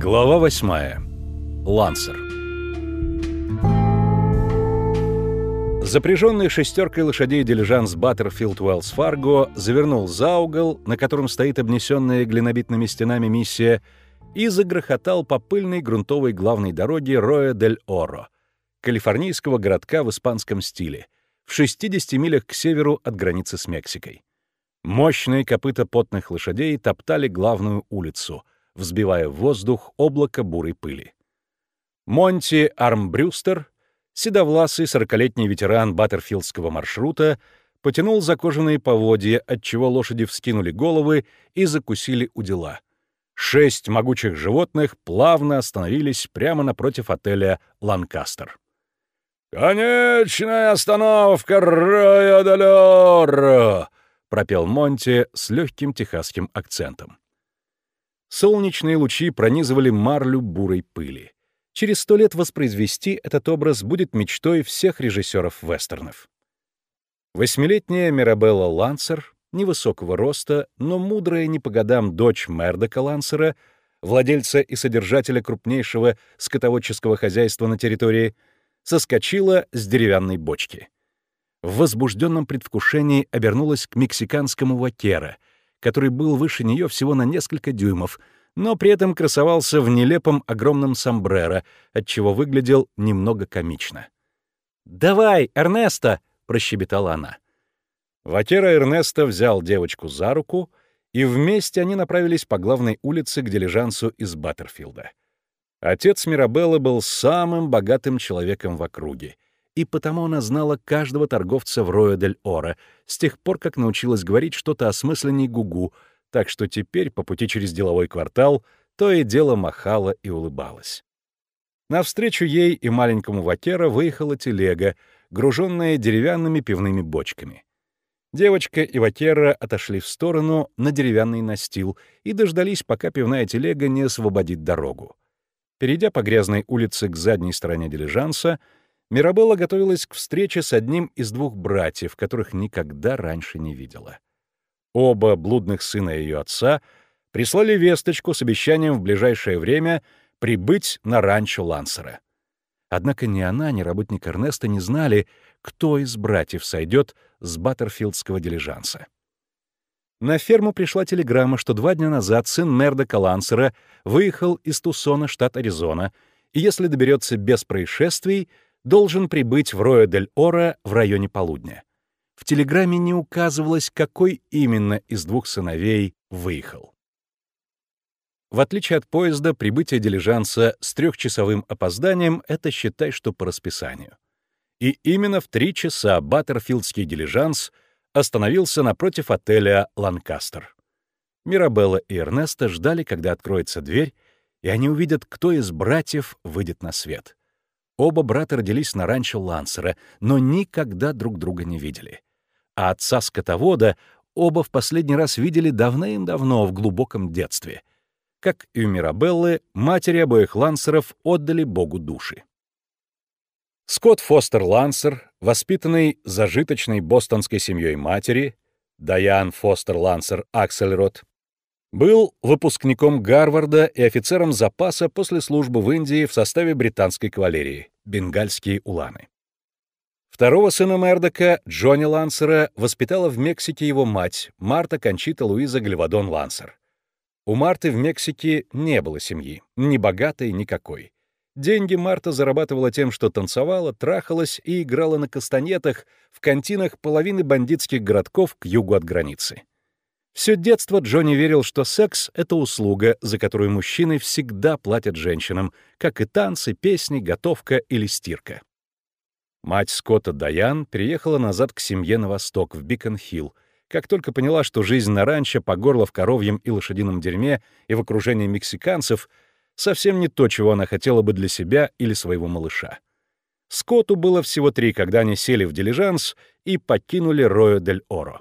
Глава 8. Лансер. Запряженный шестеркой лошадей дилижанс Баттерфилд Уэллс Фарго завернул за угол, на котором стоит обнесенная глинобитными стенами миссия, и загрохотал по пыльной грунтовой главной дороге Роя-дель-Оро, калифорнийского городка в испанском стиле, в 60 милях к северу от границы с Мексикой. Мощные копыта потных лошадей топтали главную улицу, взбивая в воздух облако бурой пыли. Монти Армбрюстер, седовласый сорокалетний ветеран баттерфилдского маршрута, потянул за кожаные поводья, отчего лошади вскинули головы и закусили у дела. Шесть могучих животных плавно остановились прямо напротив отеля «Ланкастер». «Конечная остановка Роя-де-Лёр!» — пропел Монти с легким техасским акцентом. Солнечные лучи пронизывали марлю бурой пыли. Через сто лет воспроизвести этот образ будет мечтой всех режиссеров вестернов. Восьмилетняя Мирабелла Лансер, невысокого роста, но мудрая не по годам дочь Мердока Лансера, владельца и содержателя крупнейшего скотоводческого хозяйства на территории, соскочила с деревянной бочки. В возбужденном предвкушении обернулась к мексиканскому вакера — который был выше нее всего на несколько дюймов, но при этом красовался в нелепом огромном сомбреро, отчего выглядел немного комично. «Давай, Эрнесто!» — прощебетала она. Ватера Эрнесто взял девочку за руку, и вместе они направились по главной улице к дилижансу из Баттерфилда. Отец Мирабеллы был самым богатым человеком в округе — и потому она знала каждого торговца в Роя-дель-Оро, с тех пор, как научилась говорить что-то о смысленней Гугу, так что теперь, по пути через деловой квартал, то и дело махала и улыбалась. Навстречу ей и маленькому вакера выехала телега, груженная деревянными пивными бочками. Девочка и вакера отошли в сторону на деревянный настил и дождались, пока пивная телега не освободит дорогу. Перейдя по грязной улице к задней стороне дилижанса, Мирабелла готовилась к встрече с одним из двух братьев, которых никогда раньше не видела. Оба блудных сына ее отца прислали весточку с обещанием в ближайшее время прибыть на ранчо Лансера. Однако ни она, ни работник Эрнеста не знали, кто из братьев сойдет с Баттерфилдского дилижанса. На ферму пришла телеграмма, что два дня назад сын Мердока Лансера выехал из Тусона, штат Аризона, и если доберется без происшествий, должен прибыть в Роя-дель-Ора в районе полудня. В телеграмме не указывалось, какой именно из двух сыновей выехал. В отличие от поезда, прибытие дилижанса с трехчасовым опозданием — это считай, что по расписанию. И именно в три часа Баттерфилдский дилижанс остановился напротив отеля «Ланкастер». Мирабелла и Эрнеста ждали, когда откроется дверь, и они увидят, кто из братьев выйдет на свет. Оба брата родились на ранчо Лансера, но никогда друг друга не видели. А отца-скотовода оба в последний раз видели давным-давно в глубоком детстве. Как и у Мирабеллы, матери обоих Лансеров отдали Богу души. Скотт Фостер Лансер, воспитанный зажиточной бостонской семьей матери, Дайан Фостер Лансер Аксельрод, был выпускником Гарварда и офицером запаса после службы в Индии в составе британской кавалерии — бенгальские уланы. Второго сына Мердока, Джонни Лансера, воспитала в Мексике его мать, Марта Кончита Луиза Гальвадон Лансер. У Марты в Мексике не было семьи, ни богатой, никакой. Деньги Марта зарабатывала тем, что танцевала, трахалась и играла на кастанетах в кантинах половины бандитских городков к югу от границы. Все детство Джонни верил, что секс — это услуга, за которую мужчины всегда платят женщинам, как и танцы, песни, готовка или стирка. Мать Скотта Даян переехала назад к семье на восток, в Бикон-Хилл, как только поняла, что жизнь на ранчо по горло в коровьем и лошадином дерьме и в окружении мексиканцев совсем не то, чего она хотела бы для себя или своего малыша. Скотту было всего три, когда они сели в дилижанс и покинули Ройо-дель-Оро.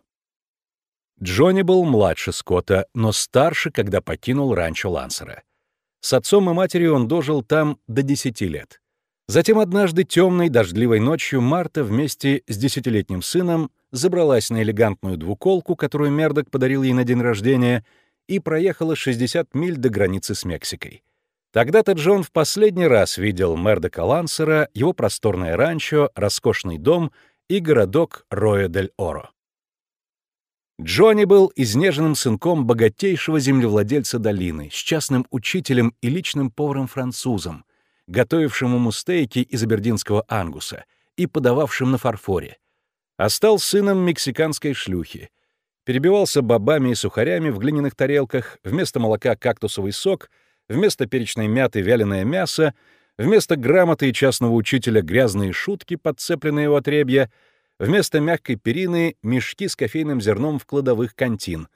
Джонни был младше Скотта, но старше, когда покинул ранчо Лансера. С отцом и матерью он дожил там до 10 лет. Затем однажды темной дождливой ночью Марта вместе с десятилетним сыном забралась на элегантную двуколку, которую Мердок подарил ей на день рождения, и проехала 60 миль до границы с Мексикой. Тогда-то Джон в последний раз видел Мердока Лансера, его просторное ранчо, роскошный дом и городок Роя-дель-Оро. Джонни был изнеженным сынком богатейшего землевладельца долины, с частным учителем и личным поваром-французом, готовившим ему стейки из абердинского ангуса и подававшим на фарфоре, а стал сыном мексиканской шлюхи, перебивался бобами и сухарями в глиняных тарелках, вместо молока кактусовый сок, вместо перечной мяты вяленое мясо, вместо грамоты и частного учителя грязные шутки, подцепленные у отребья — Вместо мягкой перины — мешки с кофейным зерном в кладовых кантин,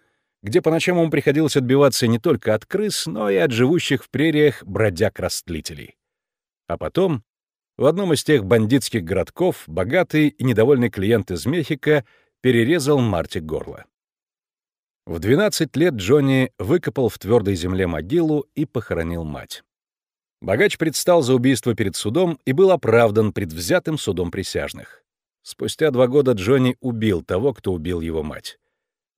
где по ночам ему приходилось отбиваться не только от крыс, но и от живущих в прериях бродяг-растлителей. А потом, в одном из тех бандитских городков, богатый и недовольный клиент из Мехико перерезал Марти горло. В 12 лет Джонни выкопал в твердой земле могилу и похоронил мать. Богач предстал за убийство перед судом и был оправдан предвзятым судом присяжных. Спустя два года Джонни убил того, кто убил его мать.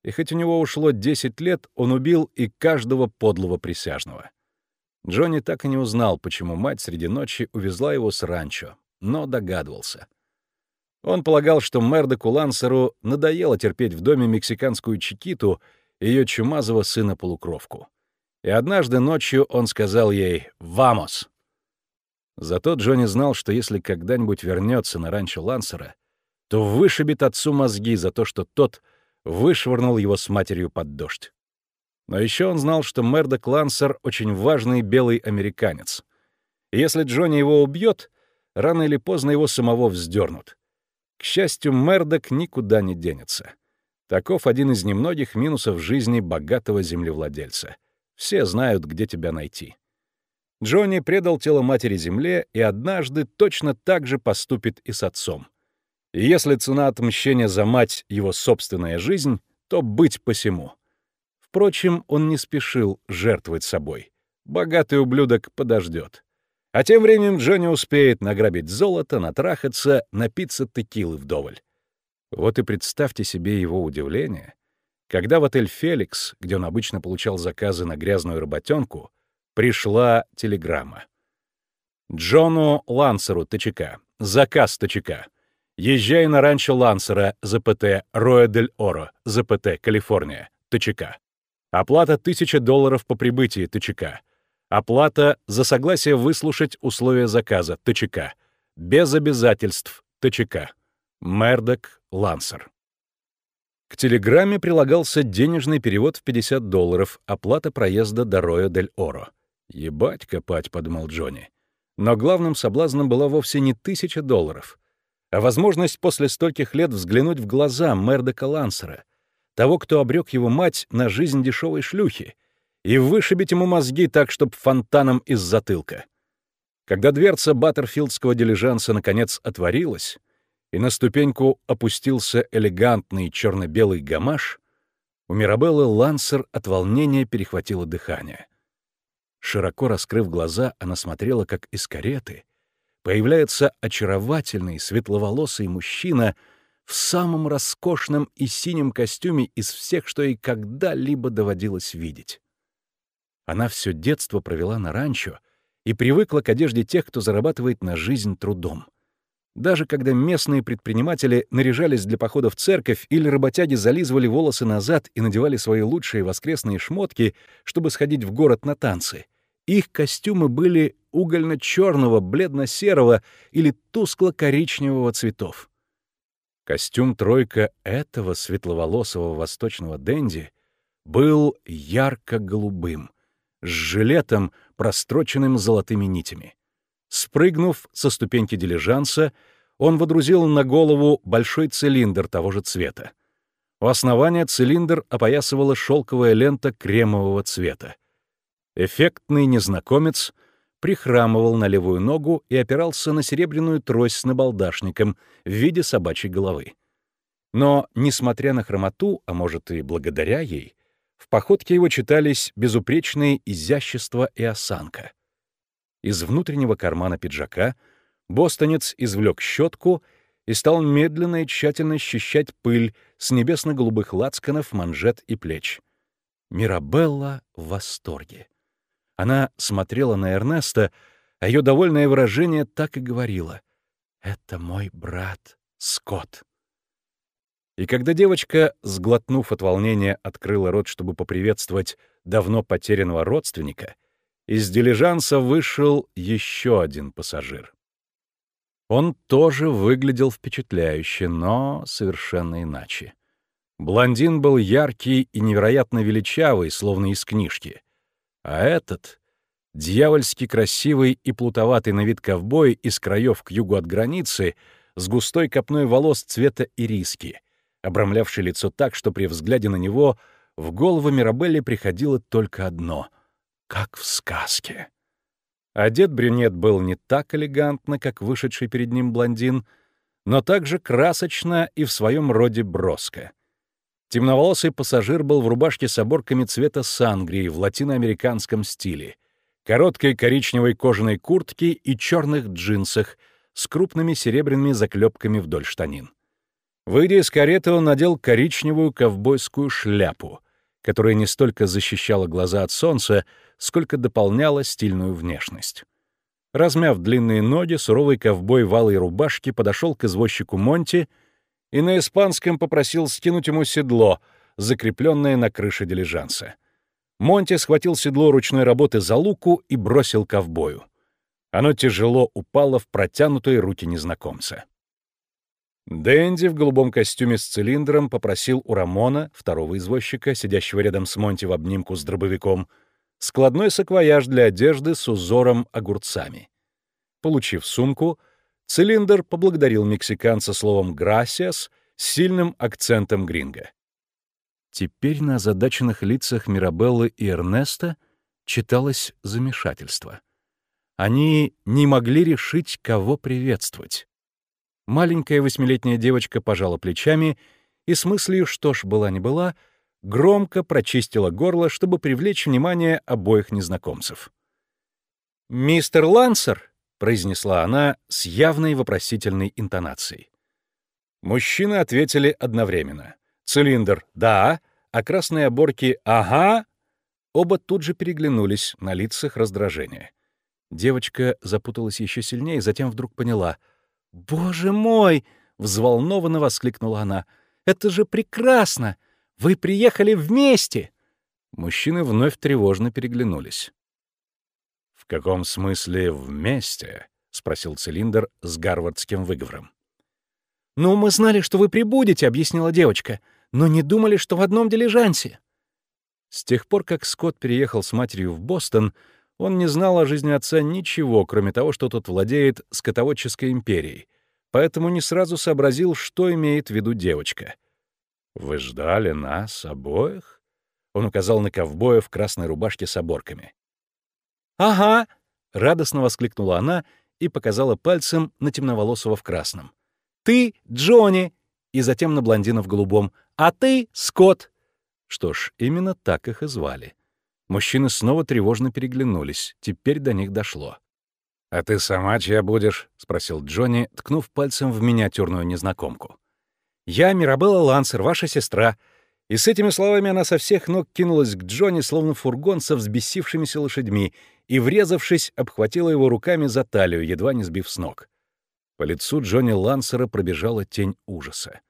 И хоть у него ушло 10 лет, он убил и каждого подлого присяжного. Джонни так и не узнал, почему мать среди ночи увезла его с ранчо, но догадывался. Он полагал, что Мердоку Лансеру надоело терпеть в доме мексиканскую Чикиту и ее чумазого сына-полукровку. И однажды ночью он сказал ей «Вамос!». Зато Джонни знал, что если когда-нибудь вернется на ранчо Лансера, то вышибет отцу мозги за то, что тот вышвырнул его с матерью под дождь. Но еще он знал, что Мердок Лансер — очень важный белый американец. И если Джонни его убьет, рано или поздно его самого вздернут. К счастью, Мердок никуда не денется. Таков один из немногих минусов жизни богатого землевладельца. Все знают, где тебя найти. Джонни предал тело матери земле и однажды точно так же поступит и с отцом. И если цена отмщения за мать — его собственная жизнь, то быть посему. Впрочем, он не спешил жертвовать собой. Богатый ублюдок подождет. А тем временем Джонни успеет награбить золото, натрахаться, напиться текилы вдоволь. Вот и представьте себе его удивление, когда в отель «Феликс», где он обычно получал заказы на грязную работенку, пришла телеграмма. Джону Лансеру ТЧК. Заказ ТЧК. Езжай на ранчо Лансера, ЗПТ, Роя-дель-Оро, ЗПТ, Калифорния, ТЧК. Оплата 1000 долларов по прибытии, ТЧК. Оплата за согласие выслушать условия заказа, ТЧК. Без обязательств, ТЧК. Мердок Лансер. К телеграмме прилагался денежный перевод в 50 долларов, оплата проезда до Роя-дель-Оро. «Ебать копать», — подумал Джонни. Но главным соблазном была вовсе не тысяча долларов — а возможность после стольких лет взглянуть в глаза Мердока Лансера, того, кто обрек его мать на жизнь дешевой шлюхи, и вышибить ему мозги так, чтоб фонтаном из затылка. Когда дверца баттерфилдского дилижанса наконец отворилась, и на ступеньку опустился элегантный черно-белый гамаш, у Мирабеллы Лансер от волнения перехватило дыхание. Широко раскрыв глаза, она смотрела, как из кареты — появляется очаровательный светловолосый мужчина в самом роскошном и синем костюме из всех, что ей когда-либо доводилось видеть. Она все детство провела на ранчо и привыкла к одежде тех, кто зарабатывает на жизнь трудом. Даже когда местные предприниматели наряжались для похода в церковь или работяги зализывали волосы назад и надевали свои лучшие воскресные шмотки, чтобы сходить в город на танцы, их костюмы были угольно-черного, бледно-серого или тускло-коричневого цветов. Костюм тройка этого светловолосого восточного денди был ярко-голубым, с жилетом, простроченным золотыми нитями. Спрыгнув со ступеньки дилижанса, он водрузил на голову большой цилиндр того же цвета. У основания цилиндр опоясывала шелковая лента кремового цвета. Эффектный незнакомец прихрамывал на левую ногу и опирался на серебряную трость с набалдашником в виде собачьей головы. Но, несмотря на хромоту, а может и благодаря ей, в походке его читались безупречные изящество и осанка. Из внутреннего кармана пиджака бостонец извлек щетку и стал медленно и тщательно счищать пыль с небесно-голубых лацканов, манжет и плеч. Мирабелла в восторге. Она смотрела на Эрнеста, а ее довольное выражение так и говорило. «Это мой брат Скотт». И когда девочка, сглотнув от волнения, открыла рот, чтобы поприветствовать давно потерянного родственника, из дилижанса вышел еще один пассажир. Он тоже выглядел впечатляюще, но совершенно иначе. Блондин был яркий и невероятно величавый, словно из книжки. А этот — дьявольски красивый и плутоватый на вид ковбой из краев к югу от границы, с густой копной волос цвета ириски, обрамлявший лицо так, что при взгляде на него в голову Мирабелли приходило только одно — как в сказке. Одет брюнет был не так элегантно, как вышедший перед ним блондин, но также красочно и в своем роде броско. Темноволосый пассажир был в рубашке с оборками цвета сангрии в латиноамериканском стиле, короткой коричневой кожаной куртке и черных джинсах с крупными серебряными заклепками вдоль штанин. Выйдя из кареты, он надел коричневую ковбойскую шляпу, которая не столько защищала глаза от солнца, сколько дополняла стильную внешность. Размяв длинные ноги, суровый ковбой в алой рубашке подошел к извозчику Монти и на испанском попросил скинуть ему седло, закрепленное на крыше дилижанса. Монти схватил седло ручной работы за луку и бросил ковбою. Оно тяжело упало в протянутые руки незнакомца. Дэнди в голубом костюме с цилиндром попросил у Рамона, второго извозчика, сидящего рядом с Монти в обнимку с дробовиком, складной саквояж для одежды с узором огурцами. Получив сумку, цилиндр поблагодарил мексиканца словом «грасиас» с сильным акцентом гринга. Теперь на озадаченных лицах Мирабеллы и Эрнеста читалось замешательство. Они не могли решить, кого приветствовать. Маленькая восьмилетняя девочка пожала плечами и с мыслью, что ж была не была, громко прочистила горло, чтобы привлечь внимание обоих незнакомцев. «Мистер Лансер!» — произнесла она с явной вопросительной интонацией. Мужчины ответили одновременно. Цилиндр «да», а красные оборки «ага». Оба тут же переглянулись, на лицах раздражение. Девочка запуталась еще сильнее, затем вдруг поняла — «Боже мой!» — взволнованно воскликнула она. «Это же прекрасно! Вы приехали вместе!» Мужчины вновь тревожно переглянулись. «В каком смысле вместе?» — спросил цилиндр с гарвардским выговором. «Ну, мы знали, что вы прибудете», — объяснила девочка, «но не думали, что в одном дилижансе». С тех пор, как Скотт переехал с матерью в Бостон, он не знал о жизни отца ничего, кроме того, что тот владеет скотоводческой империей, поэтому не сразу сообразил, что имеет в виду девочка. «Вы ждали нас обоих?» Он указал на ковбоя в красной рубашке с оборками. «Ага!» — радостно воскликнула она и показала пальцем на темноволосого в красном. «Ты Джонни!» и затем на блондина в голубом. «А ты Скотт!» Что ж, именно так их и звали. Мужчины снова тревожно переглянулись. Теперь до них дошло. «А ты сама чья будешь?» — спросил Джонни, ткнув пальцем в миниатюрную незнакомку. «Я Мирабелла Лансер, ваша сестра». И с этими словами она со всех ног кинулась к Джонни, словно фургон со взбесившимися лошадьми, и, врезавшись, обхватила его руками за талию, едва не сбив с ног. По лицу Джонни Лансера пробежала тень ужаса.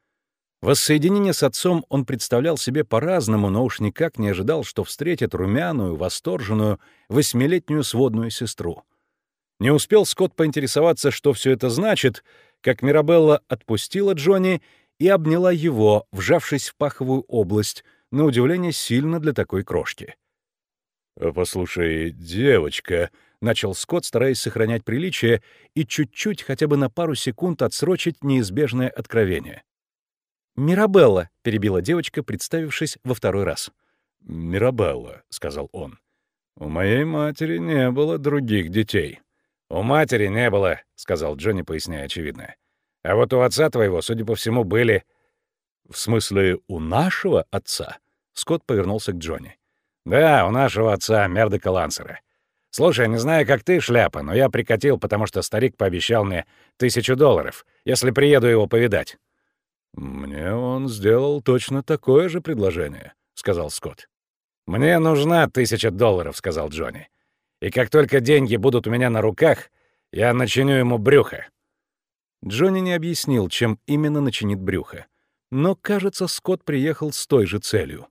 Воссоединение с отцом он представлял себе по-разному, но уж никак не ожидал, что встретит румяную, восторженную, восьмилетнюю сводную сестру. Не успел Скотт поинтересоваться, что все это значит, как Мирабелла отпустила Джонни и обняла его, вжавшись в паховую область, на удивление сильно для такой крошки. «Послушай, девочка», — начал Скотт, стараясь сохранять приличие и чуть-чуть, хотя бы на пару секунд отсрочить неизбежное откровение. «Мирабелла», — перебила девочка, представившись во второй раз. «Мирабелла», — сказал он. «У моей матери не было других детей». «У матери не было», — сказал Джонни, поясняя очевидное. «А вот у отца твоего, судя по всему, были...» «В смысле, у нашего отца?» Скотт повернулся к Джонни. «Да, у нашего отца, Мердека Лансера. Слушай, не знаю, как ты, шляпа, но я прикатил, потому что старик пообещал мне тысячу долларов, если приеду его повидать». «Мне он сделал точно такое же предложение», — сказал Скотт. «Мне нужна тысяча долларов», — сказал Джонни. И как только деньги будут у меня на руках, я начиню ему брюхо». Джонни не объяснил, чем именно начинит брюхо. Но, кажется, Скотт приехал с той же целью.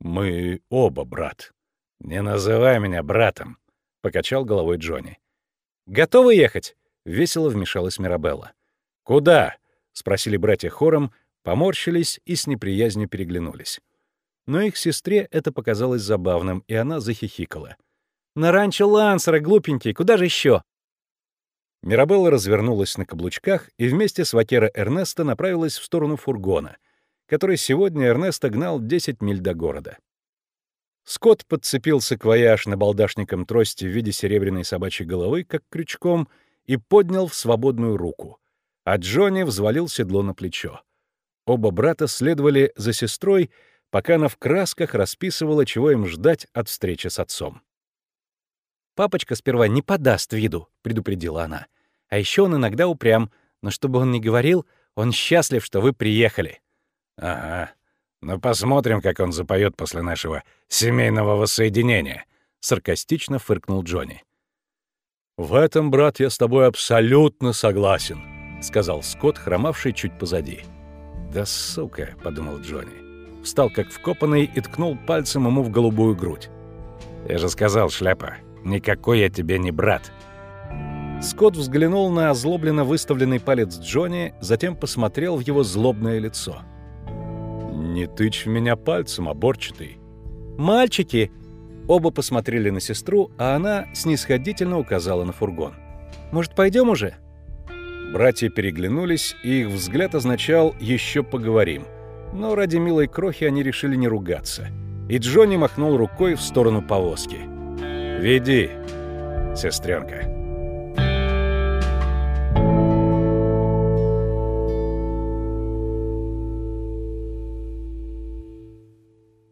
«Мы оба брат». «Не называй меня братом», — покачал головой Джонни. «Готовы ехать?» — весело вмешалась Мирабелла. «Куда?» — спросили братья хором, поморщились и с неприязнью переглянулись. Но их сестре это показалось забавным, и она захихикала. «На ранчо Лансера, глупенький, куда же еще? Мирабелла развернулась на каблучках и вместе с Вакера Эрнеста направилась в сторону фургона, который сегодня Эрнеста гнал 10 миль до города. Скотт подцепил саквояж на балдашником трости в виде серебряной собачьей головы, как крючком, и поднял в свободную руку, а Джонни взвалил седло на плечо. Оба брата следовали за сестрой, пока она в красках расписывала, чего им ждать от встречи с отцом. «Папочка сперва не подаст виду», — предупредила она. «А еще он иногда упрям, но чтобы он не говорил, он счастлив, что вы приехали». «Ага. Ну посмотрим, как он запоет после нашего семейного воссоединения», — саркастично фыркнул Джонни. «В этом, брат, я с тобой абсолютно согласен», — сказал Скотт, хромавший чуть позади. «Да сука», — подумал Джонни. Встал как вкопанный и ткнул пальцем ему в голубую грудь. «Я же сказал, шляпа, Никакой я тебе не брат». Скотт взглянул на озлобленно выставленный палец Джонни, затем посмотрел в его злобное лицо. «Не тычь в меня пальцем, оборчатый». «Мальчики!» Оба посмотрели на сестру, а она снисходительно указала на фургон. «Может, пойдем уже?» Братья переглянулись, и их взгляд означал «еще поговорим». Но ради милой крохи они решили не ругаться. И Джонни махнул рукой в сторону повозки. «Веди, сестренка».